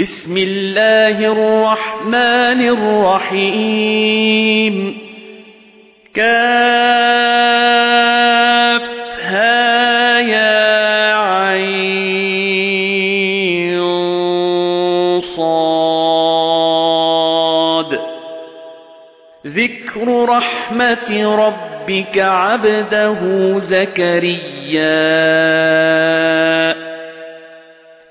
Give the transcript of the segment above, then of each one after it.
بسم الله الرحمن الرحيم. كافها يا عين صاد. ذكر رحمة ربك عبده زكريا.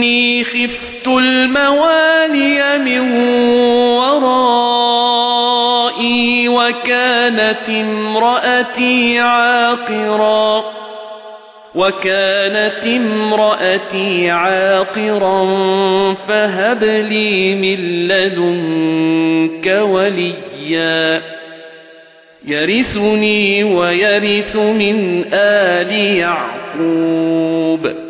وإني خفت الموالي من ورائي وكانت امرأتي عاقرا وكانت امرأتي عاقرا فهب لي من لدنك وليا. يرثني ويرث من آل يعقوب.